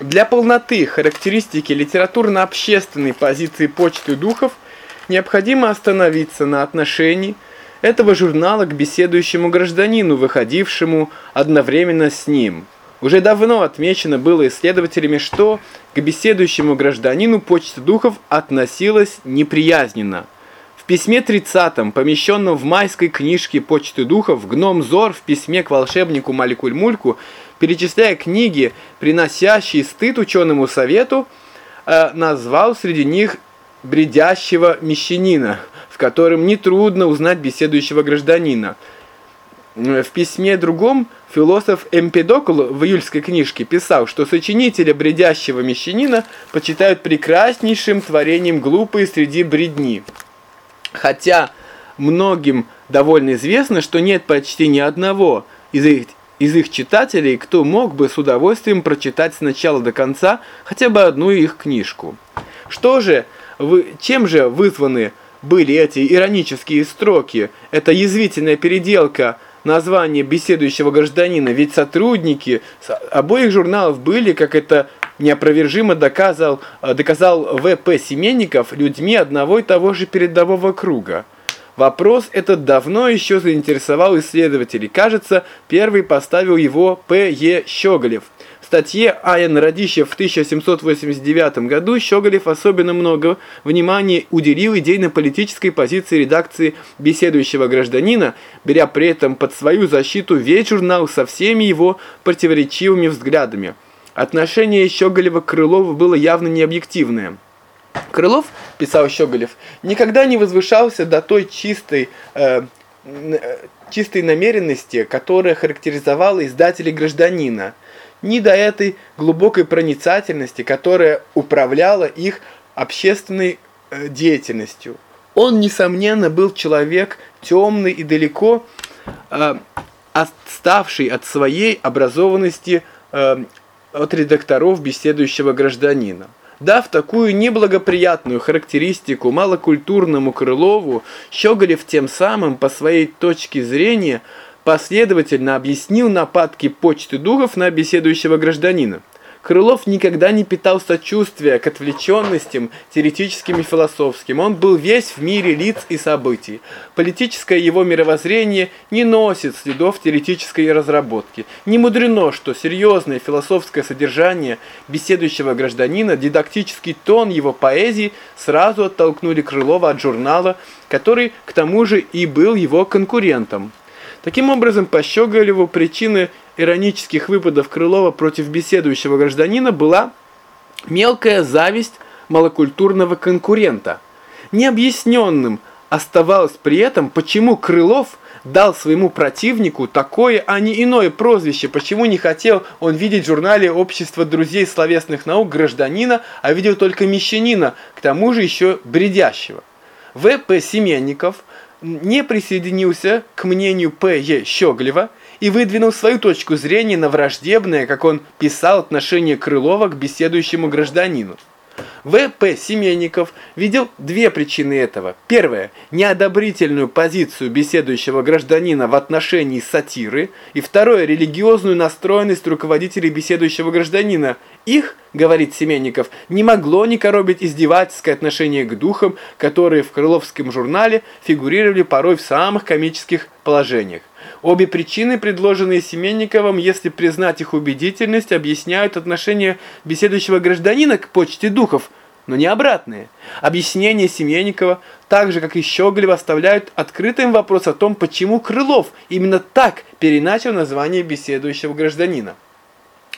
Для полноты характеристики литературно-общественной позиции почты духов необходимо остановиться на отношении этого журнала к беседующему гражданину, выходившему одновременно с ним. Уже давно отмечено было исследователями, что к беседующему гражданину почта духов относилась неприязненно – письме 30, помещенном в майской книжке Почты духов, гном Зор в письме к волшебнику Маликуль-Мульку, перечисляя книги, приносящие стыд ученому совету, э, назвал среди них бредящего мещанина, в котором нетрудно узнать беседующего гражданина. В письме другом философ Эмпедокл в июльской книжке писал, что сочинителя бредящего мещанина почитают прекраснейшим творением глупые среди бредни. Хотя многим довольно известно, что нет почти ни одного из их, из их читателей, кто мог бы с удовольствием прочитать с начала до конца хотя бы одну их книжку. Что же, вы, чем же вызваны были эти иронические строки? Это язвительная переделка названия беседующего гражданина, ведь сотрудники обоих журналов были, как это неопровержимо доказал, э, доказал В.П. Семенников людьми одного и того же передового круга. Вопрос этот давно еще заинтересовал исследователей. Кажется, первый поставил его П.Е. Щеголев. В статье А.Н. Радищев в 1789 году Щеголев особенно много внимания уделил идейно-политической позиции редакции «Беседующего гражданина», беря при этом под свою защиту весь журнал со всеми его противоречивыми взглядами. Отношение Щеголева к Крылову было явно необъективное. Крылов, писал Щеголев, никогда не возвышался до той чистой, э, э, чистой намеренности, которая характеризовала издателей гражданина, ни до этой глубокой проницательности, которая управляла их общественной э, деятельностью. Он, несомненно, был человек темный и далеко э, отставший от своей образованности э, от редакторов беседующего гражданина. Дав такую неблагоприятную характеристику малокультурному Крылову, Щеголев тем самым по своей точке зрения последовательно объяснил нападки почты духов на беседующего гражданина. Крылов никогда не питал сочувствия к отвлеченностям теоретическим и философским. Он был весь в мире лиц и событий. Политическое его мировоззрение не носит следов теоретической разработки. Не мудрено, что серьезное философское содержание беседующего гражданина, дидактический тон его поэзии сразу оттолкнули Крылова от журнала, который к тому же и был его конкурентом. Таким образом, по Щеголеву причины иронических выпадов Крылова против беседующего гражданина была мелкая зависть малокультурного конкурента. Необъясненным оставалось при этом, почему Крылов дал своему противнику такое, а не иное прозвище, почему не хотел он видеть в журнале Общество друзей словесных наук гражданина, а видел только мещанина, к тому же еще бредящего. В.П. Семенников не присоединился к мнению П.Е. Щеголева и выдвинул свою точку зрения на враждебное, как он писал, отношение Крылова к беседующему гражданину. В.П. Семенников видел две причины этого. Первое – неодобрительную позицию беседующего гражданина в отношении сатиры. И второе – религиозную настроенность руководителей беседующего гражданина. Их, говорит Семенников, не могло не коробить издевательское отношение к духам, которые в Крыловском журнале фигурировали порой в самых комических положениях. Обе причины, предложенные Семенниковым, если признать их убедительность, объясняют отношение беседующего гражданина к почте духов, но не обратные. Объяснение Семенникова, так же как и Щеголева, оставляют открытым вопрос о том, почему Крылов именно так переначал название беседующего гражданина.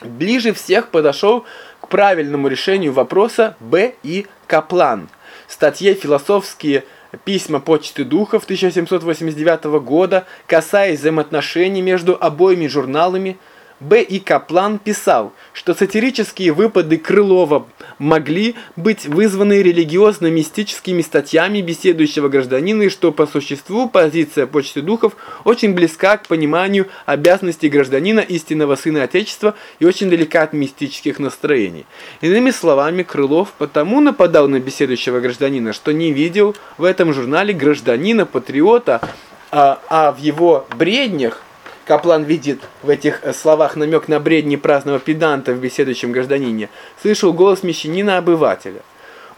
Ближе всех подошел к правильному решению вопроса Б. и Каплан. В статье «Философские письма почты духов 1789 года, касаясь взаимоотношений между обоими журналами, Б. И. Каплан писал, что сатирические выпады Крылова могли быть вызваны религиозно-мистическими статьями беседующего гражданина и что по существу позиция Почты Духов очень близка к пониманию обязанностей гражданина истинного сына Отечества и очень далека от мистических настроений. Иными словами, Крылов потому нападал на беседующего гражданина, что не видел в этом журнале гражданина-патриота, а, а в его бреднях Каплан видит в этих э, словах намек на бредни праздного педанта в беседующем гражданине, слышал голос мещанина-обывателя.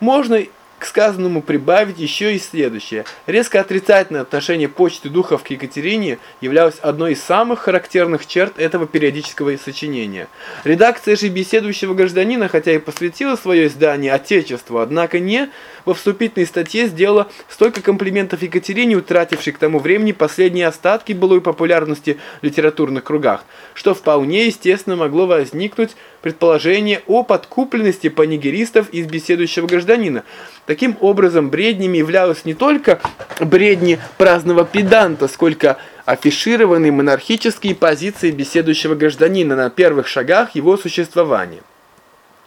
Можно к сказанному прибавить еще и следующее. Резко отрицательное отношение почты духов к Екатерине являлось одной из самых характерных черт этого периодического сочинения. Редакция же беседующего гражданина, хотя и посвятила свое издание Отечеству, однако не во вступительной статье сделала столько комплиментов Екатерине, утратившей к тому времени последние остатки былой популярности в литературных кругах, что вполне естественно могло возникнуть предположение о подкупленности панигеристов из беседующего гражданина. Таким образом, бреднями являлось не только бредни праздного педанта, сколько афишированные монархические позиции беседующего гражданина на первых шагах его существования.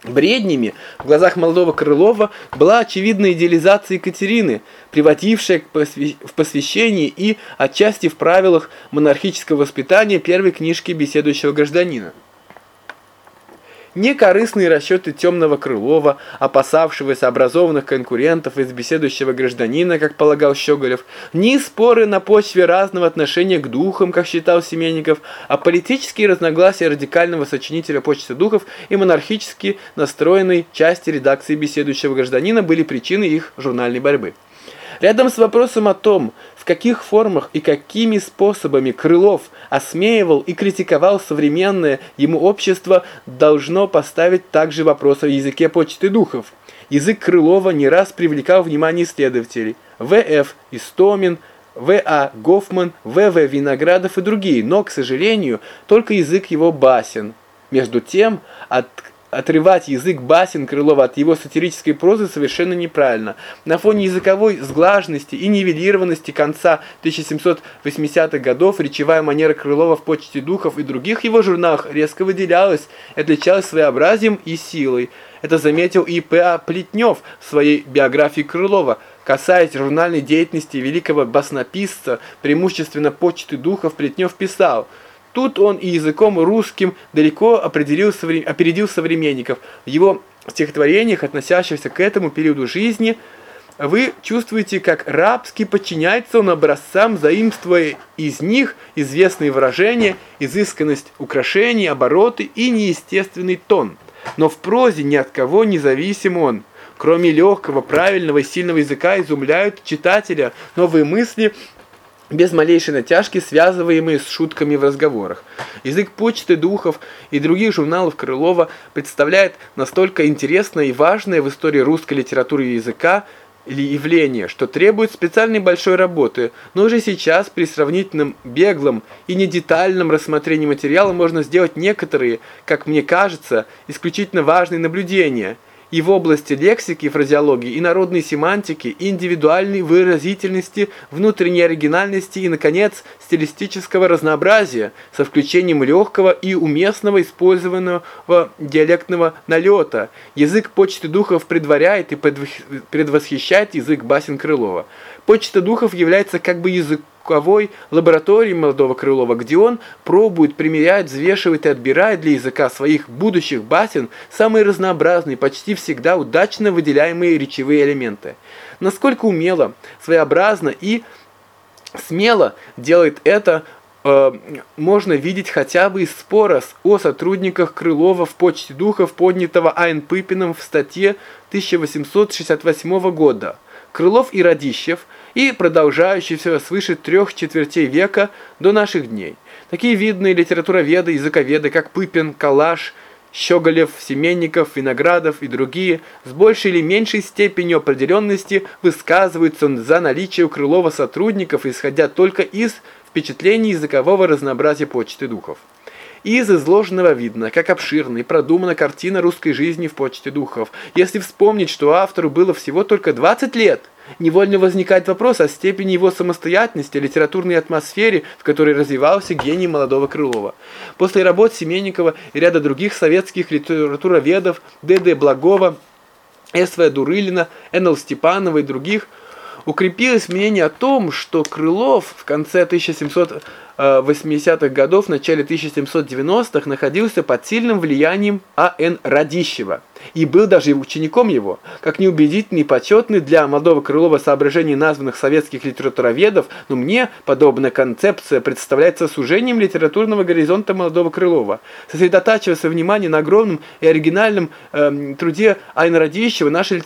Бреднями в глазах молодого Крылова была очевидная идеализация Екатерины, приводившая в посвящении и отчасти в правилах монархического воспитания первой книжки беседующего гражданина. Некорыстные расчеты темного Крылова, опасавшегося образованных конкурентов из беседующего гражданина, как полагал Щеголев, ни споры на почве разного отношения к духам, как считал Семенников, а политические разногласия радикального сочинителя почты духов и монархически настроенной части редакции беседующего гражданина были причиной их журнальной борьбы. Рядом с вопросом о том, в каких формах и какими способами Крылов осмеивал и критиковал современное ему общество, должно поставить также вопрос о языке почты духов. Язык Крылова не раз привлекал внимание исследователей. В.Ф. Истомин, В.А. Гофман, В.В. Виноградов и другие, но, к сожалению, только язык его басен. Между тем, от отрывать язык басен Крылова от его сатирической прозы совершенно неправильно. На фоне языковой сглаженности и нивелированности конца 1780-х годов речевая манера Крылова в «Почте духов» и других его журналах резко выделялась, отличалась своеобразием и силой. Это заметил и П.А. Плетнев в своей биографии Крылова. Касаясь журнальной деятельности великого баснописца, преимущественно «Почты духов», Плетнев писал – Тут он и языком русским далеко определил, опередил современников. В его стихотворениях, относящихся к этому периоду жизни, вы чувствуете, как рабски подчиняется он образцам, заимствуя из них известные выражения, изысканность украшений, обороты и неестественный тон. Но в прозе ни от кого не зависим он. Кроме легкого, правильного и сильного языка изумляют читателя новые мысли – без малейшей натяжки, связываемые с шутками в разговорах. Язык почты духов и других журналов Крылова представляет настолько интересное и важное в истории русской литературы и языка явление, что требует специальной большой работы, но уже сейчас при сравнительном беглом и недетальном рассмотрении материала можно сделать некоторые, как мне кажется, исключительно важные наблюдения – и в области лексики, фразеологии, и народной семантики, и индивидуальной выразительности, внутренней оригинальности и, наконец, стилистического разнообразия, со включением легкого и уместного использованного диалектного налета. Язык почты духов предваряет и предвосхищает язык басен Крылова. Почта духов является как бы языковой лаборатории молодого Крылова, где он пробует, примеряет, взвешивает и отбирает для языка своих будущих басен самые разнообразные, почти всегда удачно выделяемые речевые элементы. Насколько умело, своеобразно и смело делает это э, можно видеть хотя бы из спора о сотрудниках Крылова в почте духов, поднятого А.Н. Пыпиным в статье 1868 года. Крылов и Радищев – и продолжающийся свыше трех четвертей века до наших дней. Такие видные литературоведы, языковеды, как Пыпин, Калаш, Щеголев, Семенников, Виноградов и другие с большей или меньшей степенью определенности высказываются за наличие у Крылова сотрудников, исходя только из впечатлений языкового разнообразия почты духов. Из изложенного видно, как обширна и продумана картина русской жизни в почте духов. Если вспомнить, что автору было всего только 20 лет – Невольно возникает вопрос о степени его самостоятельности, литературной атмосфере, в которой развивался гений молодого Крылова. После работ Семенникова и ряда других советских литературоведов Д.Д. Благова, С.В. Дурылина, Н.Л. Степанова и других, укрепилось мнение о том, что Крылов в конце 1780-х годов, в начале 1790-х находился под сильным влиянием А.Н. Радищева – и был даже учеником его. Как неубедительный и почетный для молодого Крылова соображений названных советских литературоведов, но мне подобная концепция представляется сужением литературного горизонта молодого Крылова. Сосредотачивая внимание на огромном и оригинальном э, труде Айна Радищева, наши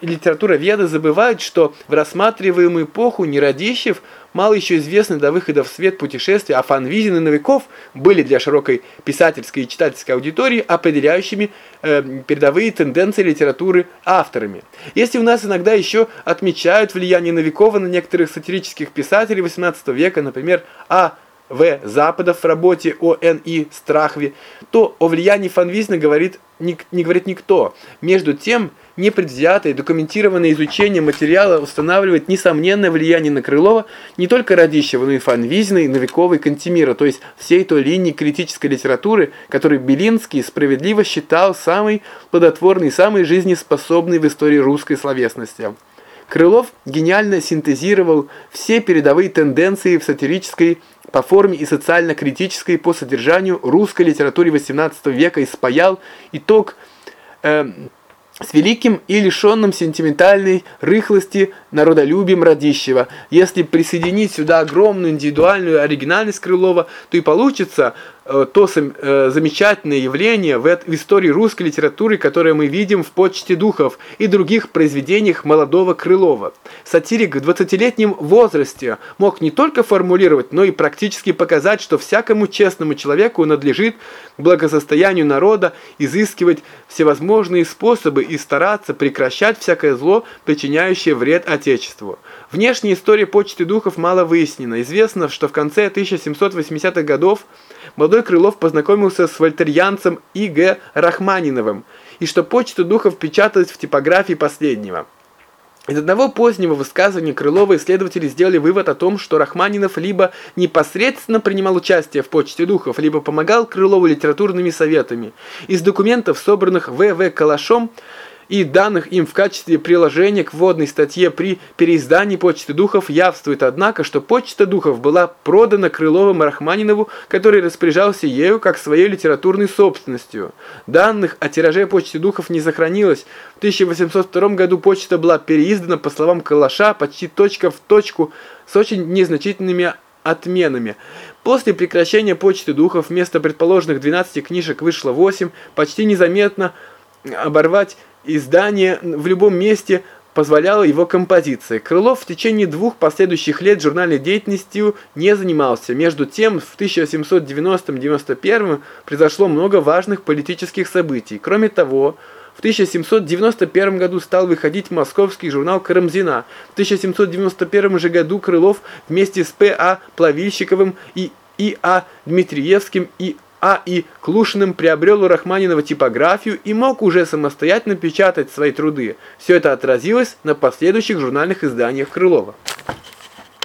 литературоведы забывают, что в рассматриваемую эпоху не Радищев – мало еще известны до выхода в свет путешествия, а Фанвизин и Новиков были для широкой писательской и читательской аудитории определяющими э, передовые тенденции литературы авторами. Если у нас иногда еще отмечают влияние Новикова на некоторых сатирических писателей XVIII века, например, А. В. Западов в работе о Н.И. Страхве, то о влиянии Фанвизина говорит, не, не говорит никто. Между тем, непредвзятое документированное изучение материала устанавливает несомненное влияние на Крылова не только Радищева, но и Фанвизина, и Новикова, Кантемира, то есть всей той линии критической литературы, которую Белинский справедливо считал самой плодотворной и самой жизнеспособной в истории русской словесности. Крылов гениально синтезировал все передовые тенденции в сатирической по форме и социально-критической по содержанию русской литературе XVIII века и спаял итог э, с великим и лишенным сентиментальной рыхлости народолюбием Радищева. Если присоединить сюда огромную индивидуальную оригинальность Крылова, то и получится то э, замечательное явление в истории русской литературы, которое мы видим в «Почте духов» и других произведениях молодого Крылова. Сатирик в 20-летнем возрасте мог не только формулировать, но и практически показать, что всякому честному человеку надлежит к благосостоянию народа изыскивать всевозможные способы и стараться прекращать всякое зло, причиняющее вред Отечеству. Внешняя история «Почты духов» мало выяснена. Известно, что в конце 1780-х годов молодой Крылов познакомился с вольтерьянцем И.Г. Рахманиновым, и что почта духов печаталась в типографии последнего. Из одного позднего высказывания Крылова исследователи сделали вывод о том, что Рахманинов либо непосредственно принимал участие в почте духов, либо помогал Крылову литературными советами. Из документов, собранных В.В. Калашом, и данных им в качестве приложения к вводной статье при переиздании Почты Духов явствует, однако, что Почта Духов была продана Крыловым Рахманинову, который распоряжался ею как своей литературной собственностью. Данных о тираже Почты Духов не сохранилось. В 1802 году почта была переиздана, по словам Калаша, почти точка в точку с очень незначительными отменами. После прекращения Почты Духов вместо предположенных 12 книжек вышло 8, почти незаметно оборвать издание в любом месте позволяла его композиция. Крылов в течение двух последующих лет журнальной деятельностью не занимался. Между тем, в 1790-91 произошло много важных политических событий. Кроме того, в 1791 году стал выходить московский журнал «Карамзина». В 1791 же году Крылов вместе с П.А. Плавильщиковым и И.А. Дмитриевским и а. И. Клушиным приобрел у Рахманинова типографию и мог уже самостоятельно печатать свои труды. Все это отразилось на последующих журнальных изданиях Крылова.